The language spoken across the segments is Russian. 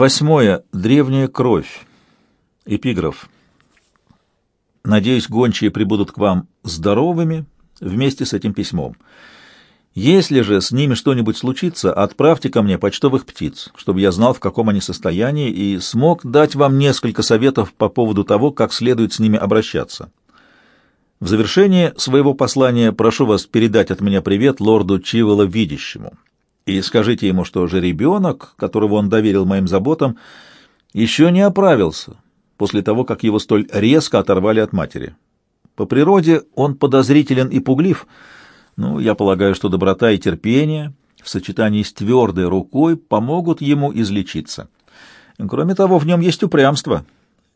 Восьмое. Древняя кровь. Эпиграф. Надеюсь, гончие прибудут к вам здоровыми вместе с этим письмом. Если же с ними что-нибудь случится, отправьте ко мне почтовых птиц, чтобы я знал, в каком они состоянии, и смог дать вам несколько советов по поводу того, как следует с ними обращаться. В завершение своего послания прошу вас передать от меня привет лорду Чивола Видящему. И скажите ему, что же ребенок, которого он доверил моим заботам, еще не оправился после того, как его столь резко оторвали от матери. По природе он подозрителен и пуглив, ну, я полагаю, что доброта и терпение в сочетании с твердой рукой помогут ему излечиться. Кроме того, в нем есть упрямство,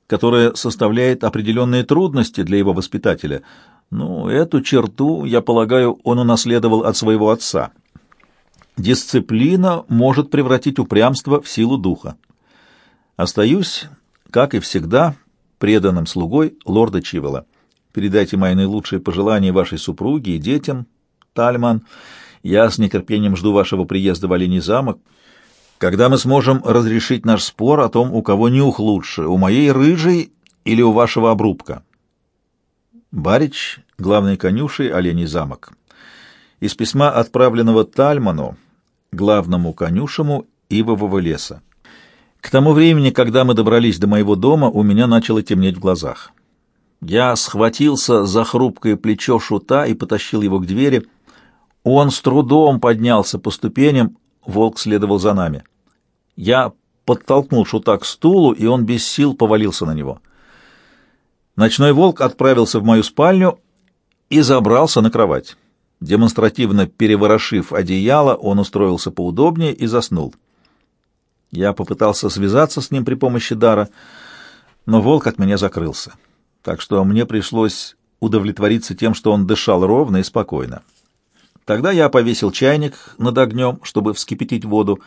которое составляет определенные трудности для его воспитателя. Ну, эту черту, я полагаю, он унаследовал от своего отца. Дисциплина может превратить упрямство в силу духа. Остаюсь, как и всегда, преданным слугой лорда Чивела. Передайте мои наилучшие пожелания вашей супруге и детям, Тальман. Я с нетерпением жду вашего приезда в Оленей замок, когда мы сможем разрешить наш спор о том, у кого нюх лучше, у моей рыжей или у вашего обрубка. Барич, главный конюшей, Оленей замок. Из письма, отправленного Тальману, главному конюшему Ивового леса. К тому времени, когда мы добрались до моего дома, у меня начало темнеть в глазах. Я схватился за хрупкое плечо шута и потащил его к двери, он с трудом поднялся по ступеням, волк следовал за нами. Я подтолкнул шута к стулу, и он без сил повалился на него. Ночной волк отправился в мою спальню и забрался на кровать. Демонстративно переворошив одеяло, он устроился поудобнее и заснул. Я попытался связаться с ним при помощи дара, но волк от меня закрылся. Так что мне пришлось удовлетвориться тем, что он дышал ровно и спокойно. Тогда я повесил чайник над огнем, чтобы вскипятить воду.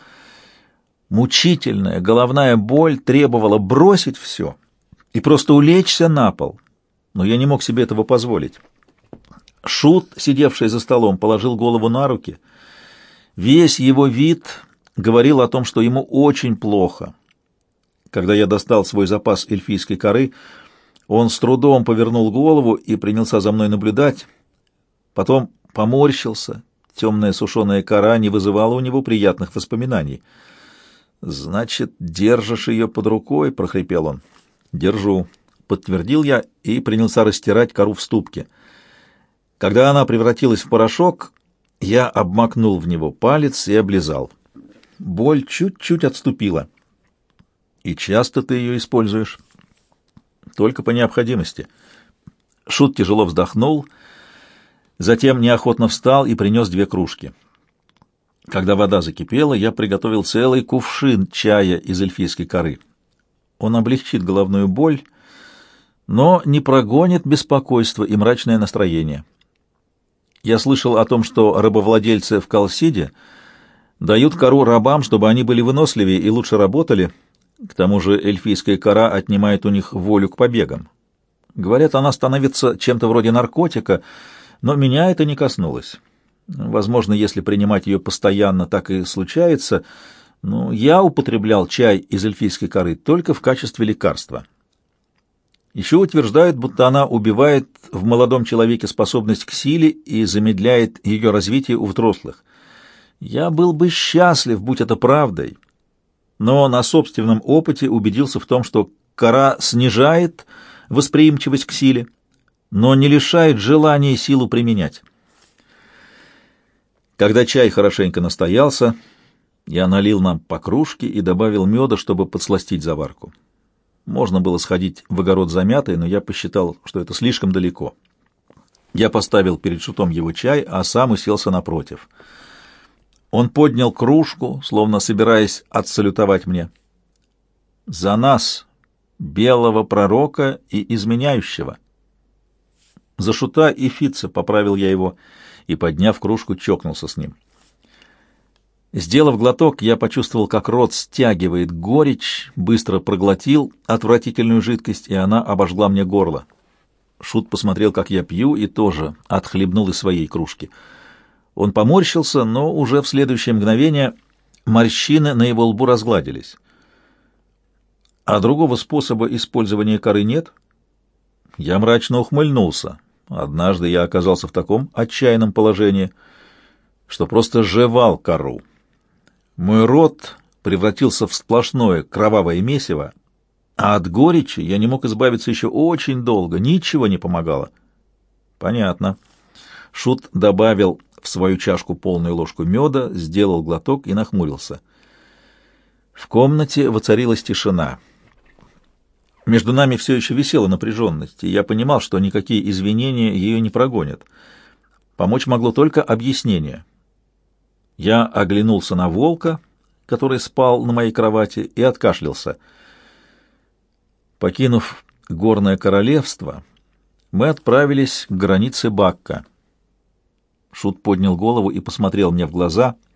Мучительная головная боль требовала бросить все и просто улечься на пол, но я не мог себе этого позволить. Шут, сидевший за столом, положил голову на руки. Весь его вид говорил о том, что ему очень плохо. Когда я достал свой запас эльфийской коры, он с трудом повернул голову и принялся за мной наблюдать. Потом поморщился. Темная сушеная кора не вызывала у него приятных воспоминаний. «Значит, держишь ее под рукой?» — прохрипел он. «Держу», — подтвердил я и принялся растирать кору в ступке. Когда она превратилась в порошок, я обмакнул в него палец и облизал. Боль чуть-чуть отступила. «И часто ты ее используешь?» «Только по необходимости». Шут тяжело вздохнул — Затем неохотно встал и принес две кружки. Когда вода закипела, я приготовил целый кувшин чая из эльфийской коры. Он облегчит головную боль, но не прогонит беспокойство и мрачное настроение. Я слышал о том, что рабовладельцы в Калсиде дают кору рабам, чтобы они были выносливее и лучше работали. К тому же эльфийская кора отнимает у них волю к побегам. Говорят, она становится чем-то вроде наркотика — но меня это не коснулось. Возможно, если принимать ее постоянно, так и случается, но я употреблял чай из эльфийской коры только в качестве лекарства. Еще утверждают, будто она убивает в молодом человеке способность к силе и замедляет ее развитие у взрослых. Я был бы счастлив, будь это правдой, но на собственном опыте убедился в том, что кора снижает восприимчивость к силе, но не лишает желания силу применять. Когда чай хорошенько настоялся, я налил нам по кружке и добавил меда, чтобы подсластить заварку. Можно было сходить в огород за мятой, но я посчитал, что это слишком далеко. Я поставил перед шутом его чай, а сам уселся напротив. Он поднял кружку, словно собираясь отсалютовать мне. «За нас, белого пророка и изменяющего!» За шута и фица поправил я его и, подняв кружку, чокнулся с ним. Сделав глоток, я почувствовал, как рот стягивает горечь, быстро проглотил отвратительную жидкость, и она обожгла мне горло. Шут посмотрел, как я пью, и тоже отхлебнул из своей кружки. Он поморщился, но уже в следующее мгновение морщины на его лбу разгладились. А другого способа использования коры нет? Я мрачно ухмыльнулся. Однажды я оказался в таком отчаянном положении, что просто жевал кору. Мой рот превратился в сплошное кровавое месиво, а от горечи я не мог избавиться еще очень долго, ничего не помогало. Понятно. Шут добавил в свою чашку полную ложку меда, сделал глоток и нахмурился. В комнате воцарилась тишина. Между нами все еще висела напряженность, и я понимал, что никакие извинения ее не прогонят. Помочь могло только объяснение. Я оглянулся на волка, который спал на моей кровати, и откашлялся. Покинув горное королевство, мы отправились к границе Бакка. Шут поднял голову и посмотрел мне в глаза —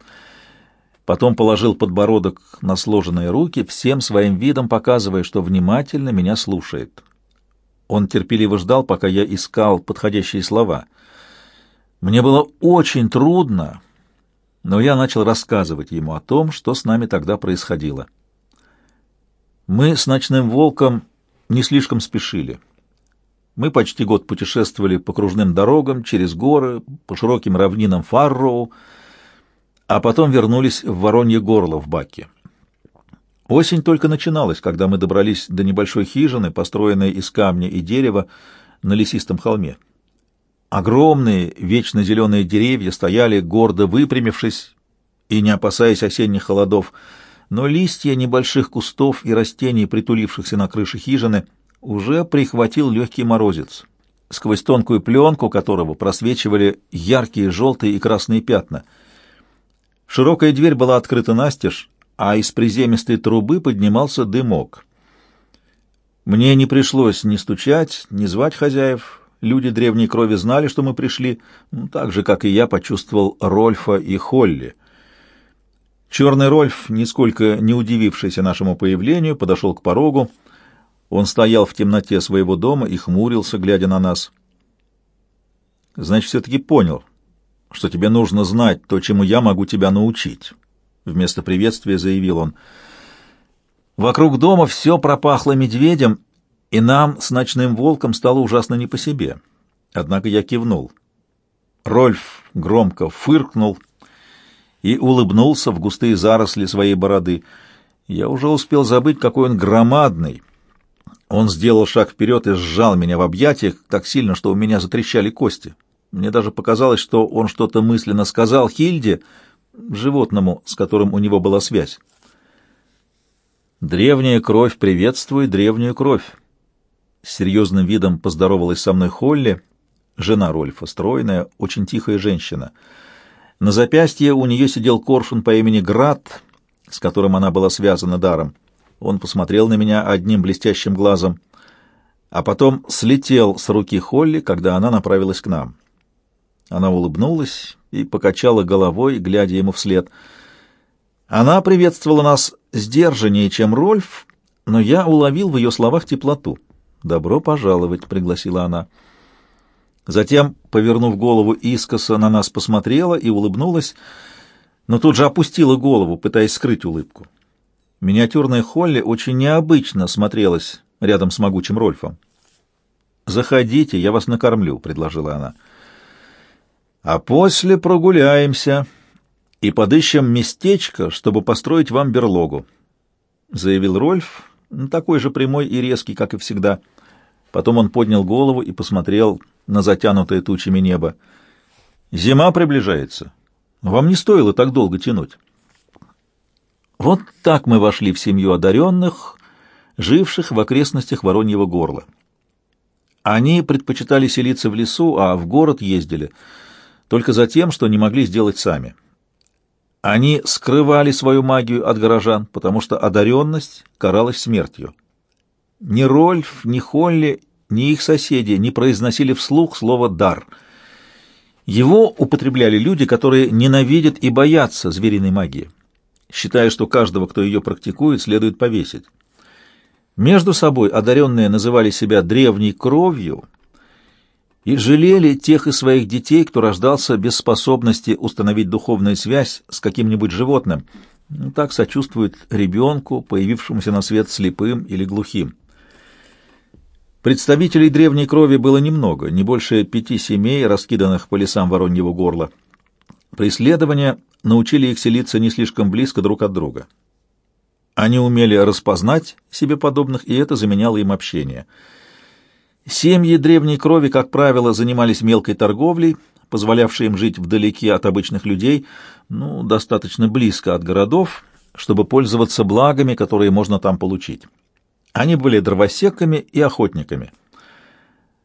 потом положил подбородок на сложенные руки, всем своим видом показывая, что внимательно меня слушает. Он терпеливо ждал, пока я искал подходящие слова. Мне было очень трудно, но я начал рассказывать ему о том, что с нами тогда происходило. Мы с ночным волком не слишком спешили. Мы почти год путешествовали по кружным дорогам, через горы, по широким равнинам Фарроу, а потом вернулись в Воронье горло в Баке. Осень только начиналась, когда мы добрались до небольшой хижины, построенной из камня и дерева на лесистом холме. Огромные, вечно зеленые деревья стояли, гордо выпрямившись и не опасаясь осенних холодов, но листья небольших кустов и растений, притулившихся на крыше хижины, уже прихватил легкий морозец, сквозь тонкую пленку которого просвечивали яркие желтые и красные пятна — Широкая дверь была открыта настежь, а из приземистой трубы поднимался дымок. Мне не пришлось ни стучать, ни звать хозяев. Люди древней крови знали, что мы пришли, ну, так же, как и я почувствовал Рольфа и Холли. Черный Рольф, нисколько не удивившийся нашему появлению, подошел к порогу. Он стоял в темноте своего дома и хмурился, глядя на нас. «Значит, все-таки понял, что тебе нужно знать то, чему я могу тебя научить», — вместо приветствия заявил он. Вокруг дома все пропахло медведем, и нам с ночным волком стало ужасно не по себе. Однако я кивнул. Рольф громко фыркнул и улыбнулся в густые заросли своей бороды. Я уже успел забыть, какой он громадный. Он сделал шаг вперед и сжал меня в объятиях так сильно, что у меня затрещали кости. Мне даже показалось, что он что-то мысленно сказал Хильде, животному, с которым у него была связь. «Древняя кровь приветствует древнюю кровь». С серьезным видом поздоровалась со мной Холли, жена Рольфа, стройная, очень тихая женщина. На запястье у нее сидел коршун по имени Град, с которым она была связана даром. Он посмотрел на меня одним блестящим глазом, а потом слетел с руки Холли, когда она направилась к нам. Она улыбнулась и покачала головой, глядя ему вслед. Она приветствовала нас сдержаннее, чем Рольф, но я уловил в ее словах теплоту. «Добро пожаловать», — пригласила она. Затем, повернув голову искоса, на нас посмотрела и улыбнулась, но тут же опустила голову, пытаясь скрыть улыбку. Миниатюрная Холли очень необычно смотрелась рядом с могучим Рольфом. «Заходите, я вас накормлю», — предложила она а после прогуляемся и подыщем местечко, чтобы построить вам берлогу», — заявил Рольф, такой же прямой и резкий, как и всегда. Потом он поднял голову и посмотрел на затянутое тучами небо. «Зима приближается. Вам не стоило так долго тянуть». Вот так мы вошли в семью одаренных, живших в окрестностях Вороньего горла. Они предпочитали селиться в лесу, а в город ездили — только за тем, что не могли сделать сами. Они скрывали свою магию от горожан, потому что одаренность каралась смертью. Ни Рольф, ни Холли, ни их соседи не произносили вслух слово «дар». Его употребляли люди, которые ненавидят и боятся звериной магии, считая, что каждого, кто ее практикует, следует повесить. Между собой одаренные называли себя древней кровью и жалели тех из своих детей, кто рождался без способности установить духовную связь с каким-нибудь животным, так сочувствует ребенку, появившемуся на свет слепым или глухим. Представителей древней крови было немного, не больше пяти семей, раскиданных по лесам Вороньего горла. Преследования научили их селиться не слишком близко друг от друга. Они умели распознать себе подобных, и это заменяло им общение. Семьи древней крови, как правило, занимались мелкой торговлей, позволявшей им жить вдалеке от обычных людей, ну, достаточно близко от городов, чтобы пользоваться благами, которые можно там получить. Они были дровосеками и охотниками.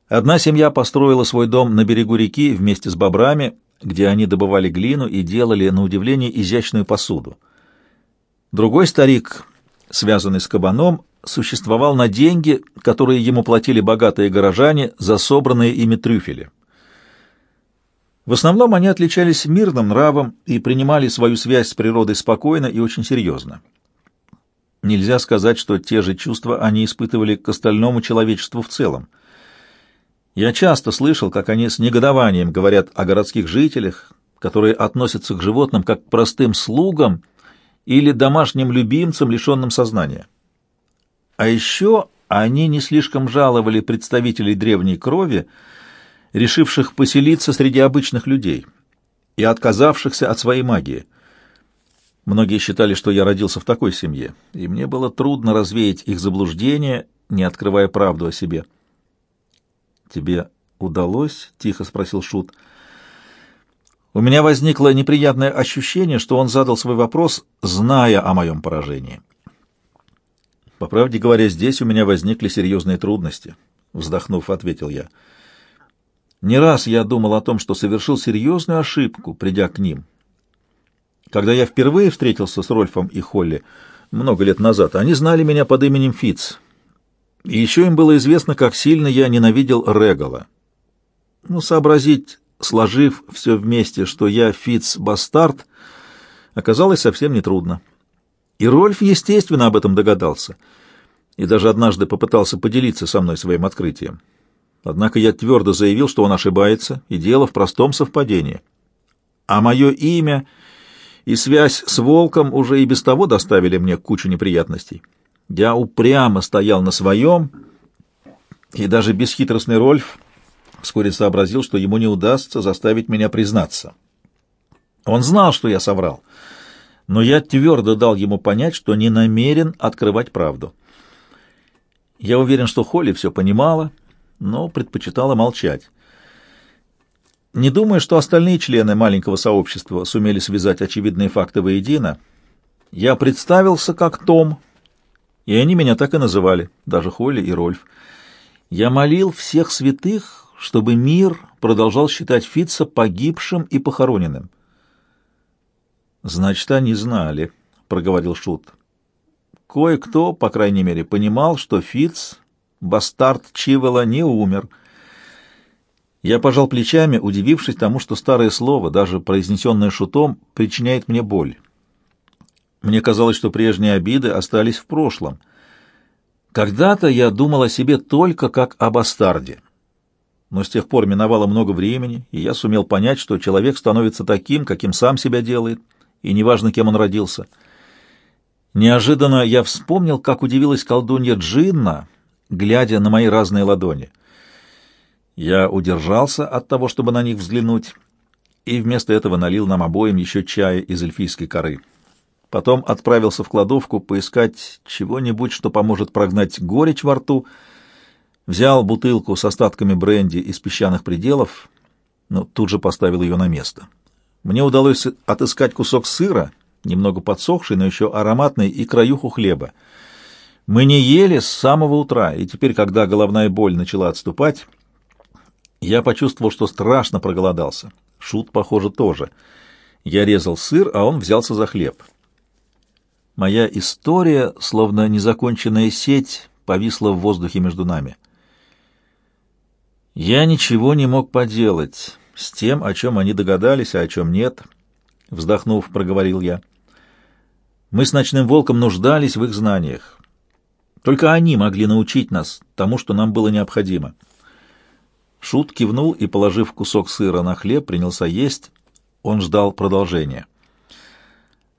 Одна семья построила свой дом на берегу реки вместе с бобрами, где они добывали глину и делали, на удивление, изящную посуду. Другой старик, связанный с кабаном, существовал на деньги, которые ему платили богатые горожане за собранные ими трюфели. В основном они отличались мирным нравом и принимали свою связь с природой спокойно и очень серьезно. Нельзя сказать, что те же чувства они испытывали к остальному человечеству в целом. Я часто слышал, как они с негодованием говорят о городских жителях, которые относятся к животным как к простым слугам или домашним любимцам, лишенным сознания. А еще они не слишком жаловали представителей древней крови, решивших поселиться среди обычных людей и отказавшихся от своей магии. Многие считали, что я родился в такой семье, и мне было трудно развеять их заблуждения, не открывая правду о себе. «Тебе удалось?» — тихо спросил Шут. У меня возникло неприятное ощущение, что он задал свой вопрос, зная о моем поражении. «По правде говоря, здесь у меня возникли серьезные трудности», — вздохнув, ответил я. «Не раз я думал о том, что совершил серьезную ошибку, придя к ним. Когда я впервые встретился с Рольфом и Холли много лет назад, они знали меня под именем Фиц. И еще им было известно, как сильно я ненавидел Регала. Ну, сообразить, сложив все вместе, что я Фиц-бастард, оказалось совсем нетрудно. И Рольф, естественно, об этом догадался, и даже однажды попытался поделиться со мной своим открытием. Однако я твердо заявил, что он ошибается, и дело в простом совпадении. А мое имя и связь с волком уже и без того доставили мне кучу неприятностей. Я упрямо стоял на своем, и даже бесхитростный Рольф вскоре сообразил, что ему не удастся заставить меня признаться. Он знал, что я соврал, но я твердо дал ему понять, что не намерен открывать правду. Я уверен, что Холли все понимала, но предпочитала молчать. Не думая, что остальные члены маленького сообщества сумели связать очевидные факты воедино, я представился как Том, и они меня так и называли, даже Холли и Рольф. Я молил всех святых, чтобы мир продолжал считать Фитца погибшим и похороненным. «Значит, они знали», — проговорил Шут. «Кое-кто, по крайней мере, понимал, что Фитц, бастард Чивела, не умер». Я пожал плечами, удивившись тому, что старое слово, даже произнесенное Шутом, причиняет мне боль. Мне казалось, что прежние обиды остались в прошлом. Когда-то я думал о себе только как о бастарде. Но с тех пор миновало много времени, и я сумел понять, что человек становится таким, каким сам себя делает, и неважно, кем он родился. Неожиданно я вспомнил, как удивилась колдунья Джинна, глядя на мои разные ладони. Я удержался от того, чтобы на них взглянуть, и вместо этого налил нам обоим еще чая из эльфийской коры. Потом отправился в кладовку поискать чего-нибудь, что поможет прогнать горечь во рту. Взял бутылку с остатками бренди из песчаных пределов, но тут же поставил ее на место. Мне удалось отыскать кусок сыра, немного подсохший, но еще ароматный, и краюху хлеба. Мы не ели с самого утра, и теперь, когда головная боль начала отступать, я почувствовал, что страшно проголодался. Шут, похоже, тоже. Я резал сыр, а он взялся за хлеб. Моя история, словно незаконченная сеть, повисла в воздухе между нами. Я ничего не мог поделать с тем, о чем они догадались, а о чем нет, — вздохнув, проговорил я. Мы с ночным волком нуждались в их знаниях. Только они могли научить нас тому, что нам было необходимо. Шут кивнул и, положив кусок сыра на хлеб, принялся есть. Он ждал продолжения.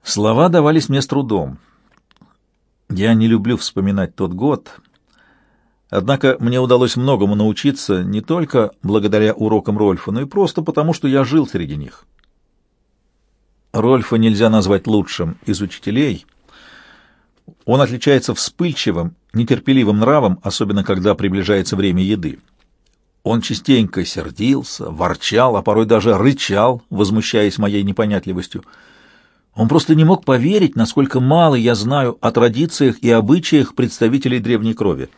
Слова давались мне с трудом. Я не люблю вспоминать тот год, однако мне удалось многому научиться не только благодаря урокам Рольфа, но и просто потому, что я жил среди них. Рольфа нельзя назвать лучшим из учителей. Он отличается вспыльчивым, нетерпеливым нравом, особенно когда приближается время еды. Он частенько сердился, ворчал, а порой даже рычал, возмущаясь моей непонятливостью. Он просто не мог поверить, насколько мало я знаю о традициях и обычаях представителей древней крови.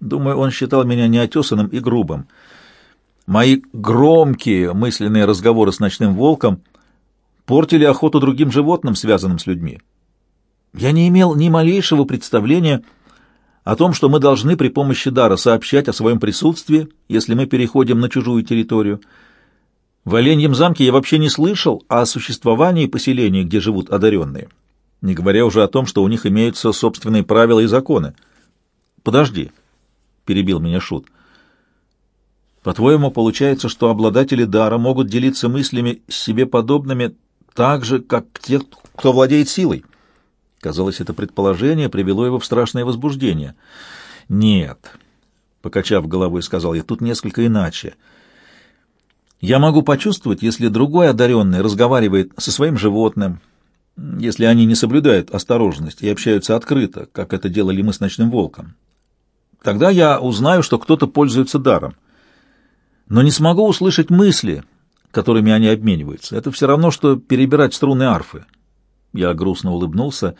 Думаю, он считал меня неотесанным и грубым. Мои громкие мысленные разговоры с ночным волком портили охоту другим животным, связанным с людьми. Я не имел ни малейшего представления о том, что мы должны при помощи дара сообщать о своем присутствии, если мы переходим на чужую территорию. В Оленьем замке я вообще не слышал о существовании поселений, где живут одаренные, не говоря уже о том, что у них имеются собственные правила и законы. «Подожди», — перебил меня Шут. «По-твоему, получается, что обладатели дара могут делиться мыслями с себе подобными так же, как те, кто владеет силой?» Казалось, это предположение привело его в страшное возбуждение. «Нет», — покачав головой, сказал я, — «тут несколько иначе. Я могу почувствовать, если другой одаренный разговаривает со своим животным, если они не соблюдают осторожность и общаются открыто, как это делали мы с ночным волком. Тогда я узнаю, что кто-то пользуется даром. Но не смогу услышать мысли, которыми они обмениваются. Это все равно, что перебирать струны арфы. Я грустно улыбнулся.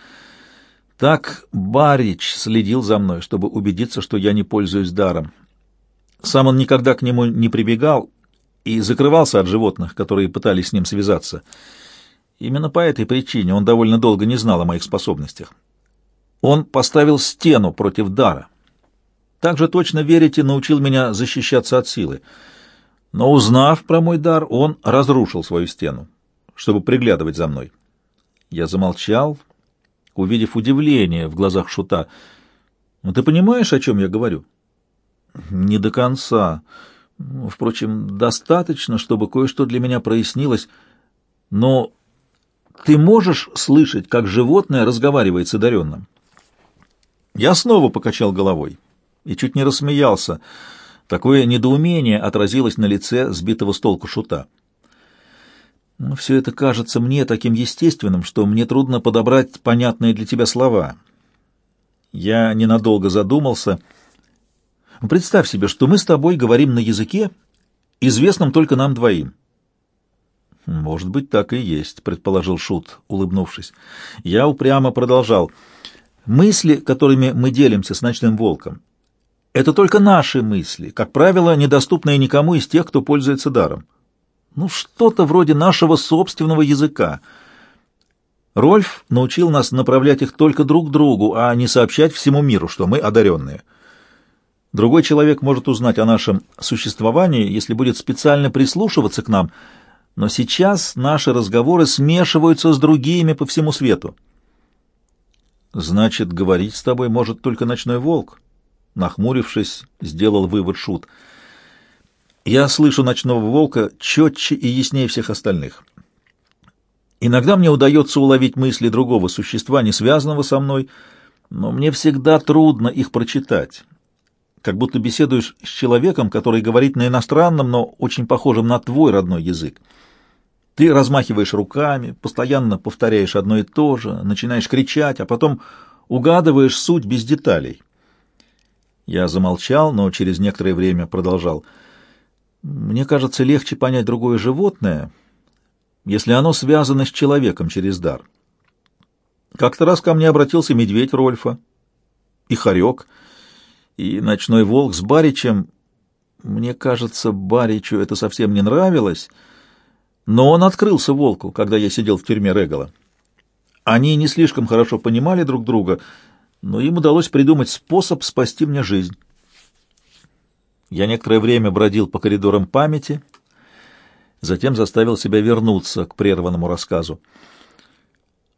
Так Барич следил за мной, чтобы убедиться, что я не пользуюсь даром. Сам он никогда к нему не прибегал и закрывался от животных, которые пытались с ним связаться. Именно по этой причине он довольно долго не знал о моих способностях. Он поставил стену против дара. Также точно верите, научил меня защищаться от силы. Но узнав про мой дар, он разрушил свою стену, чтобы приглядывать за мной. Я замолчал, увидев удивление в глазах Шута. «Ну, ты понимаешь, о чем я говорю?» «Не до конца. Впрочем, достаточно, чтобы кое-что для меня прояснилось. Но ты можешь слышать, как животное разговаривает с одаренным?» Я снова покачал головой и чуть не рассмеялся. Такое недоумение отразилось на лице сбитого с толку Шута. Но все это кажется мне таким естественным, что мне трудно подобрать понятные для тебя слова. Я ненадолго задумался. Представь себе, что мы с тобой говорим на языке, известном только нам двоим. Может быть, так и есть, предположил Шут, улыбнувшись. Я упрямо продолжал. Мысли, которыми мы делимся с ночным волком, это только наши мысли, как правило, недоступные никому из тех, кто пользуется даром. Ну, что-то вроде нашего собственного языка. Рольф научил нас направлять их только друг другу, а не сообщать всему миру, что мы одаренные. Другой человек может узнать о нашем существовании, если будет специально прислушиваться к нам, но сейчас наши разговоры смешиваются с другими по всему свету. «Значит, говорить с тобой может только ночной волк?» Нахмурившись, сделал вывод Шут — я слышу ночного волка четче и яснее всех остальных. Иногда мне удается уловить мысли другого существа, не связанного со мной, но мне всегда трудно их прочитать. Как будто беседуешь с человеком, который говорит на иностранном, но очень похожем на твой родной язык. Ты размахиваешь руками, постоянно повторяешь одно и то же, начинаешь кричать, а потом угадываешь суть без деталей. Я замолчал, но через некоторое время продолжал — мне кажется, легче понять другое животное, если оно связано с человеком через дар. Как-то раз ко мне обратился медведь Рольфа, и хорек, и ночной волк с Баричем. Мне кажется, Баричу это совсем не нравилось, но он открылся волку, когда я сидел в тюрьме Регала. Они не слишком хорошо понимали друг друга, но им удалось придумать способ спасти мне жизнь. Я некоторое время бродил по коридорам памяти, затем заставил себя вернуться к прерванному рассказу.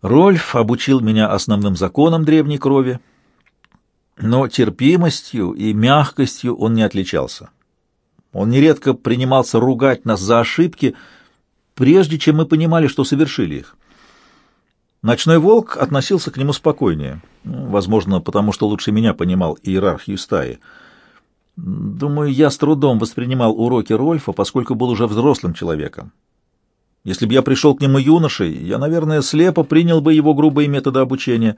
Рольф обучил меня основным законам древней крови, но терпимостью и мягкостью он не отличался. Он нередко принимался ругать нас за ошибки, прежде чем мы понимали, что совершили их. Ночной волк относился к нему спокойнее, ну, возможно, потому что лучше меня понимал иерархию стаи. Думаю, я с трудом воспринимал уроки Рольфа, поскольку был уже взрослым человеком. Если бы я пришел к нему юношей, я, наверное, слепо принял бы его грубые методы обучения.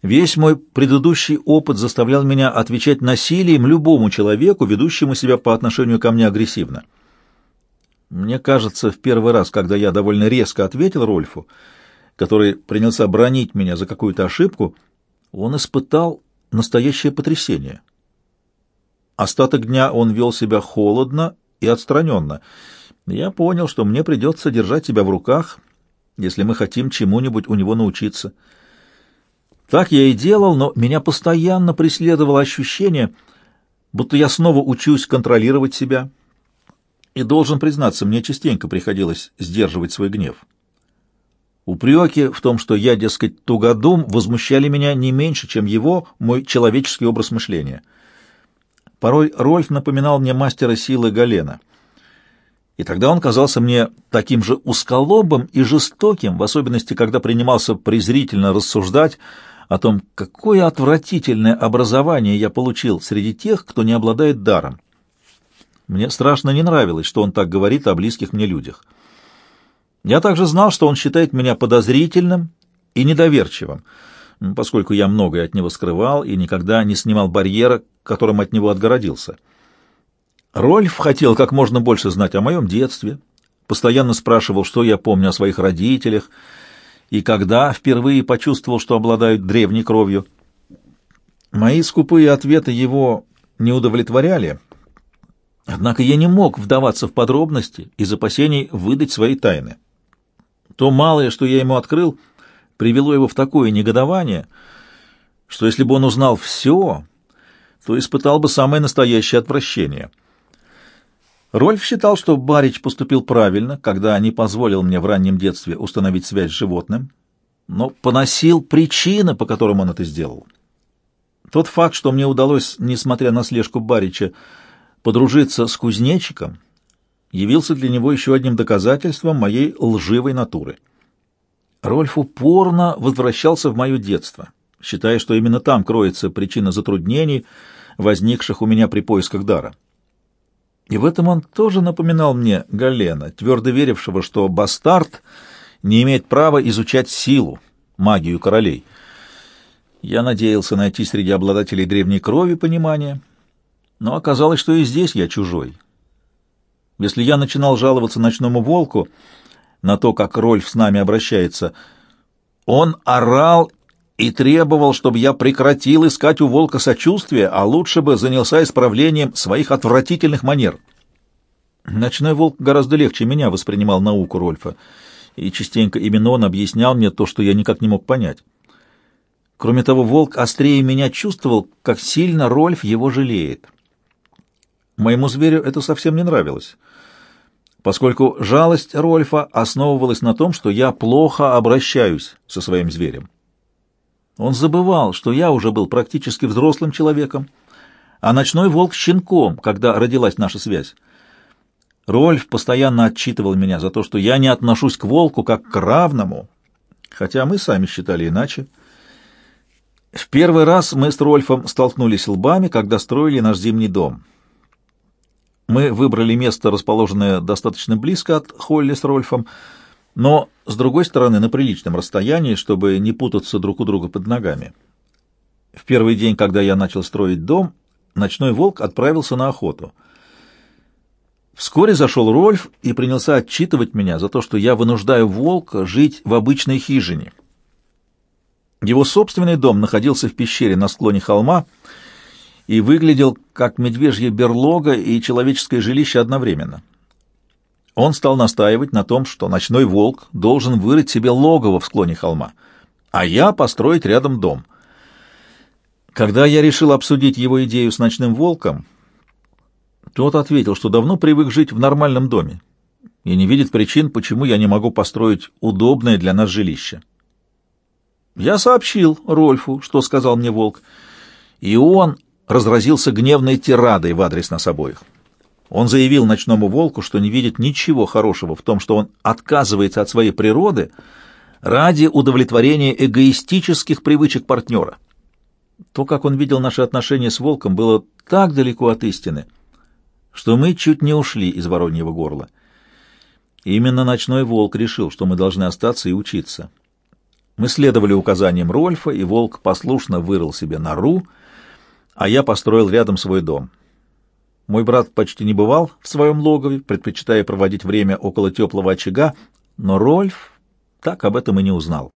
Весь мой предыдущий опыт заставлял меня отвечать насилием любому человеку, ведущему себя по отношению ко мне агрессивно. Мне кажется, в первый раз, когда я довольно резко ответил Рольфу, который принялся бронить меня за какую-то ошибку, он испытал настоящее потрясение. Остаток дня он вел себя холодно и отстраненно — я понял, что мне придется держать себя в руках, если мы хотим чему-нибудь у него научиться. Так я и делал, но меня постоянно преследовало ощущение, будто я снова учусь контролировать себя. И должен признаться, мне частенько приходилось сдерживать свой гнев. Упреки в том, что я, дескать, тугодум, возмущали меня не меньше, чем его, мой человеческий образ мышления. Порой Рольф напоминал мне мастера силы Галена — и тогда он казался мне таким же узколобым и жестоким, в особенности, когда принимался презрительно рассуждать о том, какое отвратительное образование я получил среди тех, кто не обладает даром. Мне страшно не нравилось, что он так говорит о близких мне людях. Я также знал, что он считает меня подозрительным и недоверчивым, поскольку я многое от него скрывал и никогда не снимал барьера, которым от него отгородился. Рольф хотел как можно больше знать о моем детстве, постоянно спрашивал, что я помню о своих родителях, и когда впервые почувствовал, что обладают древней кровью. Мои скупые ответы его не удовлетворяли, однако я не мог вдаваться в подробности из опасений выдать свои тайны. То малое, что я ему открыл, привело его в такое негодование, что если бы он узнал все, то испытал бы самое настоящее отвращение — Рольф считал, что Барич поступил правильно, когда не позволил мне в раннем детстве установить связь с животным, но поносил причины, по которым он это сделал. Тот факт, что мне удалось, несмотря на слежку Барича, подружиться с кузнечиком, явился для него еще одним доказательством моей лживой натуры. Рольф упорно возвращался в мое детство, считая, что именно там кроется причина затруднений, возникших у меня при поисках дара. И в этом он тоже напоминал мне Галена, твердо верившего, что бастард не имеет права изучать силу, магию королей. Я надеялся найти среди обладателей древней крови понимание, но оказалось, что и здесь я чужой. Если я начинал жаловаться ночному волку на то, как Рольф с нами обращается, он орал и требовал, чтобы я прекратил искать у волка сочувствия, а лучше бы занялся исправлением своих отвратительных манер. Ночной волк гораздо легче меня воспринимал науку Рольфа, и частенько именно он объяснял мне то, что я никак не мог понять. Кроме того, волк острее меня чувствовал, как сильно Рольф его жалеет. Моему зверю это совсем не нравилось, поскольку жалость Рольфа основывалась на том, что я плохо обращаюсь со своим зверем. Он забывал, что я уже был практически взрослым человеком, а ночной волк — щенком, когда родилась наша связь. Рольф постоянно отчитывал меня за то, что я не отношусь к волку как к равному, хотя мы сами считали иначе. В первый раз мы с Рольфом столкнулись лбами, когда строили наш зимний дом. Мы выбрали место, расположенное достаточно близко от Холли с Рольфом, но, с другой стороны, на приличном расстоянии, чтобы не путаться друг у друга под ногами. В первый день, когда я начал строить дом, ночной волк отправился на охоту. Вскоре зашел Рольф и принялся отчитывать меня за то, что я вынуждаю волка жить в обычной хижине. Его собственный дом находился в пещере на склоне холма и выглядел как медвежья берлога и человеческое жилище одновременно. Он стал настаивать на том, что ночной волк должен вырыть себе логово в склоне холма, а я построить рядом дом. Когда я решил обсудить его идею с ночным волком, тот ответил, что давно привык жить в нормальном доме и не видит причин, почему я не могу построить удобное для нас жилище. Я сообщил Рольфу, что сказал мне волк, и он разразился гневной тирадой в адрес нас обоих. Он заявил ночному волку, что не видит ничего хорошего в том, что он отказывается от своей природы ради удовлетворения эгоистических привычек партнера. То, как он видел наши отношения с Волком, было так далеко от истины, что мы чуть не ушли из вороньего горла. Именно ночной волк решил, что мы должны остаться и учиться. Мы следовали указаниям Рольфа, и волк послушно вырыл себе нору, а я построил рядом свой дом. Мой брат почти не бывал в своем логове, предпочитая проводить время около теплого очага, но Рольф так об этом и не узнал.